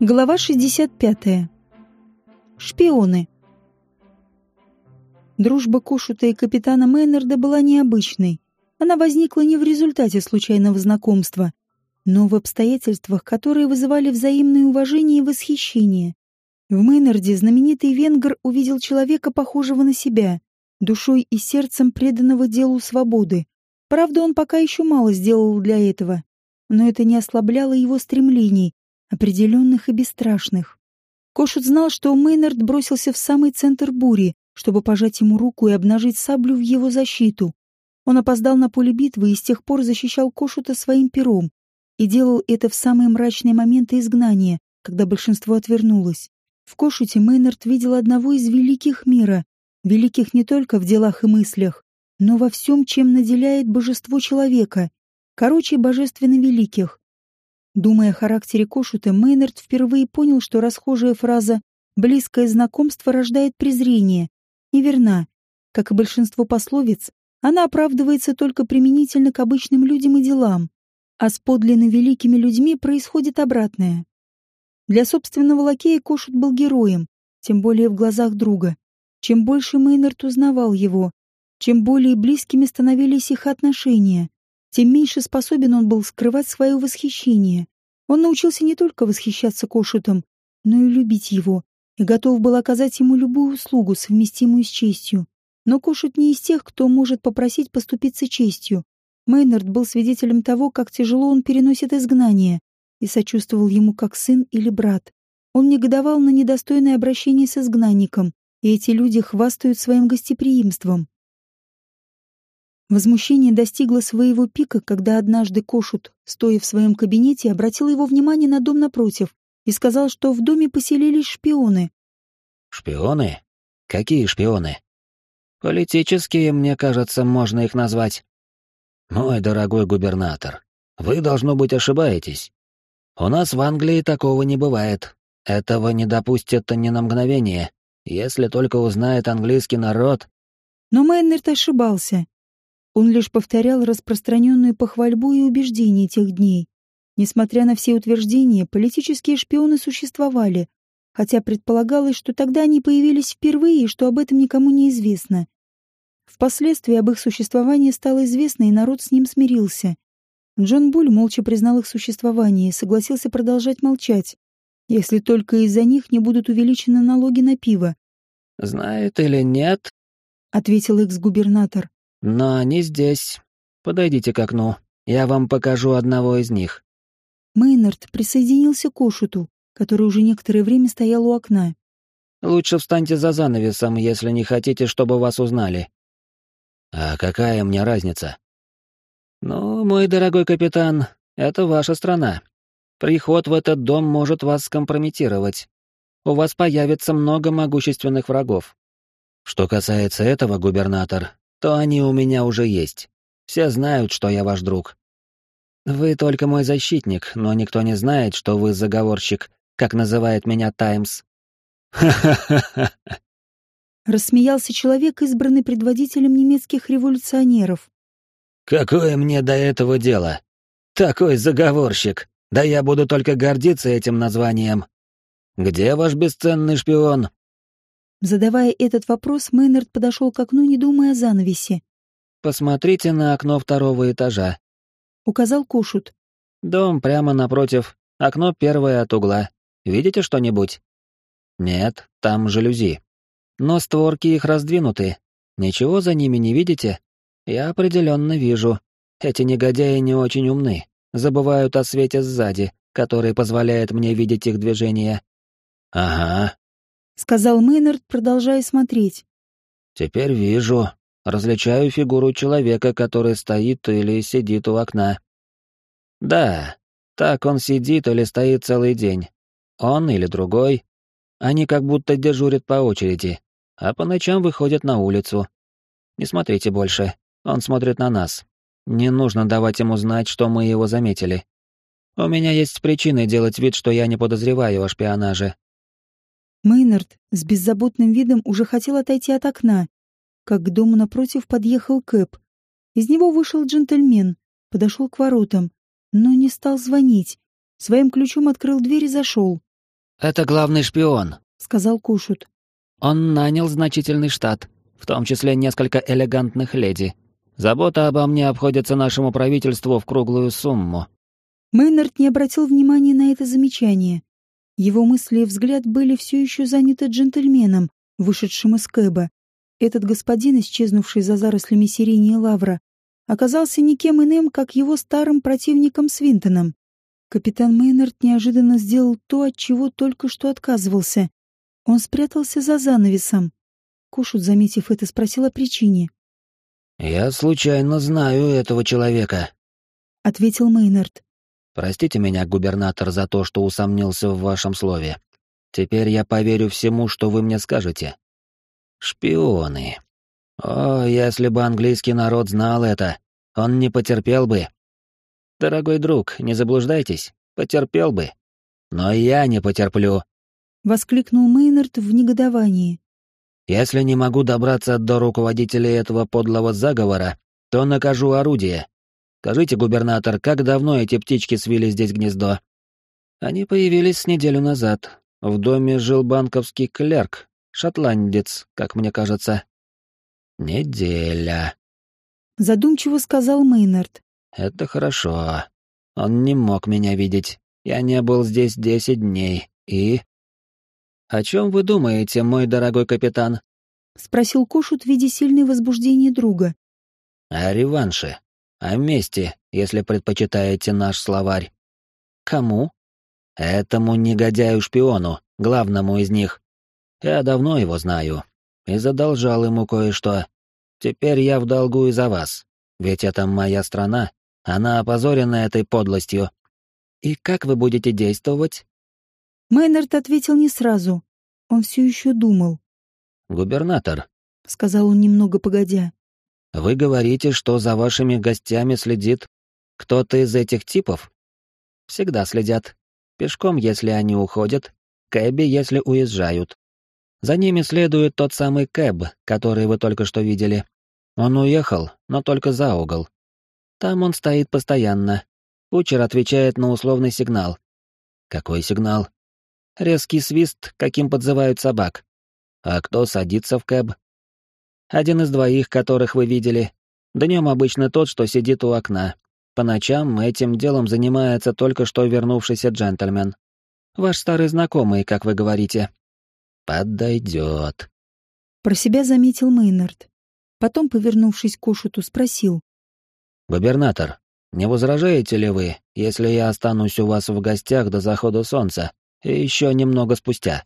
Глава 65. Шпионы. Дружба Кошута и капитана Мейнарда была необычной. Она возникла не в результате случайного знакомства, но в обстоятельствах, которые вызывали взаимное уважение и восхищение. В Мейнарде знаменитый венгр увидел человека, похожего на себя, душой и сердцем преданного делу свободы. Правда, он пока еще мало сделал для этого, но это не ослабляло его стремлений, определенных и бесстрашных. Кошут знал, что Мейнард бросился в самый центр бури, чтобы пожать ему руку и обнажить саблю в его защиту. Он опоздал на поле битвы и с тех пор защищал Кошута своим пером и делал это в самые мрачные моменты изгнания, когда большинство отвернулось. В Кошуте Мейнард видел одного из великих мира, великих не только в делах и мыслях, но во всем, чем наделяет божество человека, короче, божественно великих, Думая о характере Кошута, Мейнард впервые понял, что расхожая фраза «близкое знакомство рождает презрение» неверна. Как и большинство пословиц, она оправдывается только применительно к обычным людям и делам, а с подлинно великими людьми происходит обратное. Для собственного лакея Кошут был героем, тем более в глазах друга. Чем больше Мейнард узнавал его, чем более близкими становились их отношения, тем меньше способен он был скрывать свое восхищение. Он научился не только восхищаться Кошутом, но и любить его, и готов был оказать ему любую услугу, совместимую с честью. Но Кошут не из тех, кто может попросить поступиться честью. Мейнард был свидетелем того, как тяжело он переносит изгнание, и сочувствовал ему как сын или брат. Он негодовал на недостойное обращение с изгнанником, и эти люди хвастают своим гостеприимством. Возмущение достигло своего пика, когда однажды Кошут, стоя в своем кабинете, обратил его внимание на дом напротив и сказал, что в доме поселились шпионы. «Шпионы? Какие шпионы?» «Политические, мне кажется, можно их назвать». «Мой дорогой губернатор, вы, должно быть, ошибаетесь. У нас в Англии такого не бывает. Этого не допустят ни на мгновение, если только узнает английский народ». Но Мейнерт ошибался. Он лишь повторял распространенную похвальбу и убеждения тех дней. Несмотря на все утверждения, политические шпионы существовали, хотя предполагалось, что тогда они появились впервые и что об этом никому не известно. Впоследствии об их существовании стало известно, и народ с ним смирился. Джон Буль молча признал их существование и согласился продолжать молчать, если только из-за них не будут увеличены налоги на пиво. «Знает или нет?» — ответил экс-губернатор. Но они здесь. Подойдите к окну. Я вам покажу одного из них. Мейнард присоединился к Ошуту, который уже некоторое время стоял у окна. Лучше встаньте за занавесом, если не хотите, чтобы вас узнали. А какая мне разница? Ну, мой дорогой капитан, это ваша страна. Приход в этот дом может вас скомпрометировать. У вас появится много могущественных врагов. Что касается этого, губернатор, то они у меня уже есть. Все знают, что я ваш друг. Вы только мой защитник, но никто не знает, что вы заговорщик, как называет меня Таймс. Ха-ха-ха-ха. Рассмеялся человек, избранный предводителем немецких революционеров. Какое мне до этого дело? Такой заговорщик. Да я буду только гордиться этим названием. Где ваш бесценный шпион? Задавая этот вопрос, Мейнард подошел к окну, не думая о занавесе. «Посмотрите на окно второго этажа», — указал Кушут. «Дом прямо напротив, окно первое от угла. Видите что-нибудь?» «Нет, там жалюзи. Но створки их раздвинуты. Ничего за ними не видите?» «Я определенно вижу. Эти негодяи не очень умны. Забывают о свете сзади, который позволяет мне видеть их движения». «Ага, — сказал Мейнард, продолжая смотреть. «Теперь вижу. Различаю фигуру человека, который стоит или сидит у окна. Да, так он сидит или стоит целый день. Он или другой. Они как будто дежурят по очереди, а по ночам выходят на улицу. Не смотрите больше, он смотрит на нас. Не нужно давать ему знать, что мы его заметили. У меня есть причины делать вид, что я не подозреваю о шпионаже. Мейнард с беззаботным видом уже хотел отойти от окна, как к дому напротив подъехал Кэп. Из него вышел джентльмен, подошел к воротам, но не стал звонить. Своим ключом открыл дверь и зашел. «Это главный шпион», — сказал Кушут. «Он нанял значительный штат, в том числе несколько элегантных леди. Забота обо мне обходится нашему правительству в круглую сумму». Мейнард не обратил внимания на это замечание. Его мысли и взгляд были все еще заняты джентльменом, вышедшим из Кэба. Этот господин, исчезнувший за зарослями сирени и лавра, оказался никем иным, как его старым противником Свинтоном. Капитан Мейнард неожиданно сделал то, от чего только что отказывался. Он спрятался за занавесом. Кушут, заметив это, спросил о причине. «Я случайно знаю этого человека», — ответил Мейнард. «Простите меня, губернатор, за то, что усомнился в вашем слове. Теперь я поверю всему, что вы мне скажете. Шпионы. О, если бы английский народ знал это, он не потерпел бы. Дорогой друг, не заблуждайтесь, потерпел бы. Но я не потерплю. Воскликнул Мейнард в негодовании. Если не могу добраться до руководителей этого подлого заговора, то накажу орудие. Скажите, губернатор, как давно эти птички свили здесь гнездо? Они появились с неделю назад. В доме жил банковский клерк, шотландец, как мне кажется. Неделя. Задумчиво сказал Мейнард. Это хорошо. Он не мог меня видеть. Я не был здесь десять дней. И... «О чем вы думаете, мой дорогой капитан?» — спросил Кошут в виде сильной возбуждения друга. «О реванше. О мести, если предпочитаете наш словарь». «Кому?» «Этому негодяю-шпиону, главному из них. Я давно его знаю и задолжал ему кое-что. Теперь я в долгу и за вас, ведь это моя страна, она опозорена этой подлостью. И как вы будете действовать?» Мейнард ответил не сразу. Он все еще думал. «Губернатор», — сказал он немного погодя. «Вы говорите, что за вашими гостями следит кто-то из этих типов?» «Всегда следят. Пешком, если они уходят, кэби, если уезжают. За ними следует тот самый кэб, который вы только что видели. Он уехал, но только за угол. Там он стоит постоянно. Кучер отвечает на условный сигнал. Какой сигнал? Резкий свист, каким подзывают собак. А кто садится в кэб? Один из двоих, которых вы видели. Днем обычно тот, что сидит у окна. По ночам этим делом занимается только что вернувшийся джентльмен. Ваш старый знакомый, как вы говорите. Подойдет. Про себя заметил Мейнард. Потом, повернувшись к Ошуту, спросил. «Губернатор, не возражаете ли вы, если я останусь у вас в гостях до захода солнца и еще немного спустя.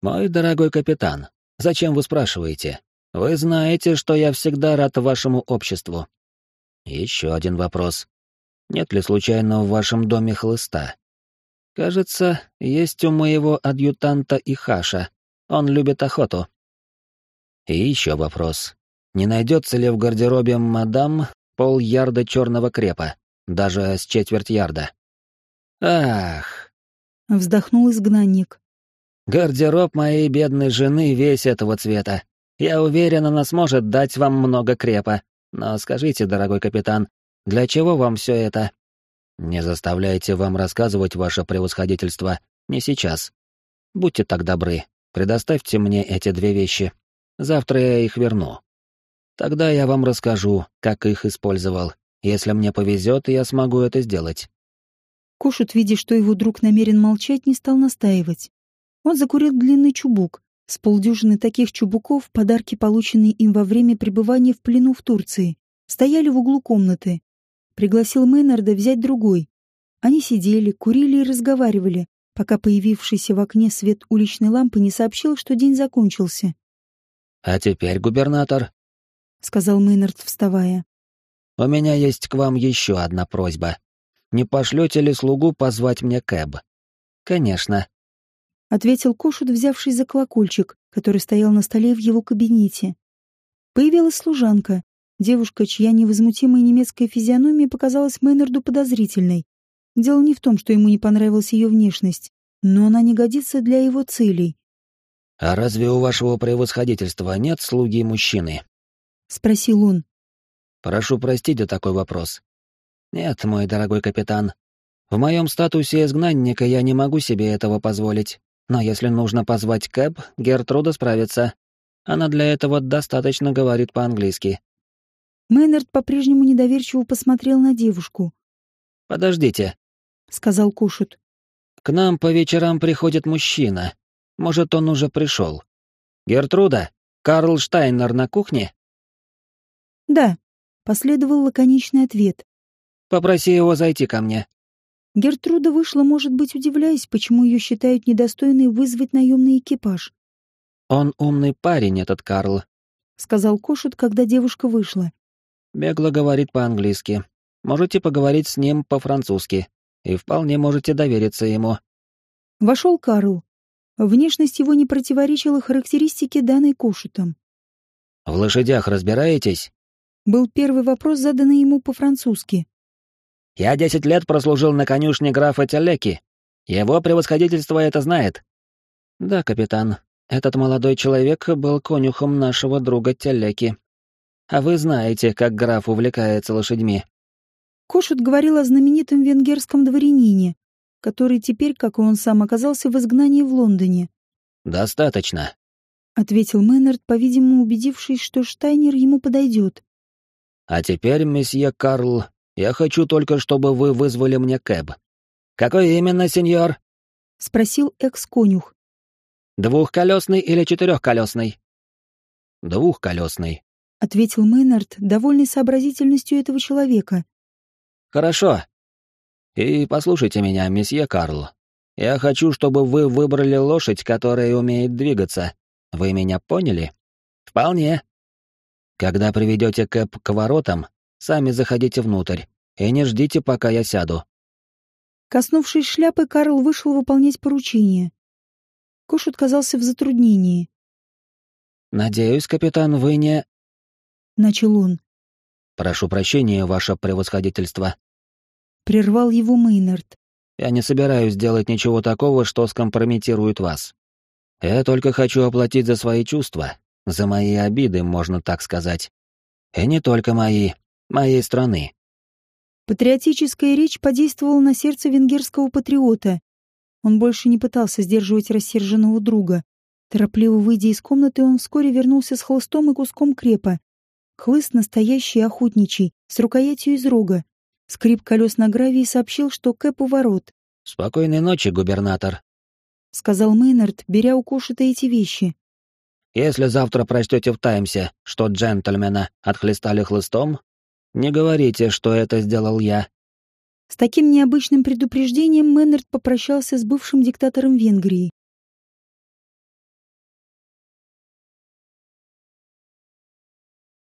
Мой дорогой капитан, зачем вы спрашиваете? Вы знаете, что я всегда рад вашему обществу. Еще один вопрос. Нет ли случайно в вашем доме хлыста? Кажется, есть у моего адъютанта и хаша. Он любит охоту. И еще вопрос. Не найдется ли в гардеробе мадам пол ярда черного крепа, даже с четверть ярда? Ах, Вздохнул изгнанник. Гардероб моей бедной жены весь этого цвета. Я уверен, она сможет дать вам много крепа. Но скажите, дорогой капитан, для чего вам все это? Не заставляйте вам рассказывать ваше превосходительство. Не сейчас. Будьте так добры, предоставьте мне эти две вещи. Завтра я их верну. Тогда я вам расскажу, как их использовал. Если мне повезет, я смогу это сделать. Кошут, видя, что его друг намерен молчать, не стал настаивать. Он закурил длинный чубук. С полдюжины таких чубуков, подарки, полученные им во время пребывания в плену в Турции, стояли в углу комнаты. Пригласил Мейнарда взять другой. Они сидели, курили и разговаривали, пока появившийся в окне свет уличной лампы не сообщил, что день закончился. «А теперь, губернатор», — сказал Мейнард, вставая, — «у меня есть к вам еще одна просьба не пошлете ли слугу позвать мне Кэб?» «Конечно», — ответил Кошут, взявший за колокольчик, который стоял на столе в его кабинете. Появилась служанка, девушка, чья невозмутимая немецкая физиономия показалась Мейнарду подозрительной. Дело не в том, что ему не понравилась ее внешность, но она не годится для его целей. «А разве у вашего превосходительства нет слуги мужчины?» — спросил он. «Прошу простить за такой вопрос. Нет, мой дорогой капитан, В моем статусе изгнанника я не могу себе этого позволить, но если нужно позвать Кэб, Гертруда справится. Она для этого достаточно говорит по-английски. Мейнард по-прежнему недоверчиво посмотрел на девушку. «Подождите», — сказал Кушут. «К нам по вечерам приходит мужчина. Может, он уже пришел. Гертруда, Карл Штайнер на кухне?» «Да», — последовал лаконичный ответ. «Попроси его зайти ко мне». Гертруда вышла, может быть, удивляясь, почему ее считают недостойной вызвать наемный экипаж. «Он умный парень, этот Карл», — сказал Кошут, когда девушка вышла. «Бегло говорит по-английски. Можете поговорить с ним по-французски, и вполне можете довериться ему». Вошел Карл. Внешность его не противоречила характеристике, данной Кошутом. «В лошадях разбираетесь?» Был первый вопрос, заданный ему по-французски. Я десять лет прослужил на конюшне графа Телеки. Его превосходительство это знает. Да, капитан, этот молодой человек был конюхом нашего друга Телеки. А вы знаете, как граф увлекается лошадьми. Кошут говорил о знаменитом венгерском дворянине, который теперь, как и он сам, оказался в изгнании в Лондоне. «Достаточно», — ответил Мэннерд, по-видимому, убедившись, что Штайнер ему подойдет. «А теперь, месье Карл, я хочу только, чтобы вы вызвали мне кэб. Какой именно, сеньор? Спросил экс-конюх. Двухколесный или четырехколесный? Двухколесный. Ответил Мейнард, довольный сообразительностью этого человека. Хорошо. И послушайте меня, месье Карл. Я хочу, чтобы вы выбрали лошадь, которая умеет двигаться. Вы меня поняли? Вполне. Когда приведете Кэп к воротам, Сами заходите внутрь и не ждите, пока я сяду». Коснувшись шляпы, Карл вышел выполнять поручение. Кош отказался в затруднении. «Надеюсь, капитан, вы не...» Начал он. «Прошу прощения, ваше превосходительство». Прервал его Мейнард. «Я не собираюсь делать ничего такого, что скомпрометирует вас. Я только хочу оплатить за свои чувства, за мои обиды, можно так сказать. И не только мои, моей страны. Патриотическая речь подействовала на сердце венгерского патриота. Он больше не пытался сдерживать рассерженного друга. Торопливо выйдя из комнаты, он вскоре вернулся с хлыстом и куском крепа. Хлыст настоящий охотничий, с рукоятью из рога. Скрип колес на гравии сообщил, что Кэп у ворот. «Спокойной ночи, губернатор», — сказал Мейнард, беря у Кошета эти вещи. «Если завтра прочтете в Таймсе, что джентльмена отхлестали хлыстом, не говорите, что это сделал я. С таким необычным предупреждением Мэннерд попрощался с бывшим диктатором Венгрии.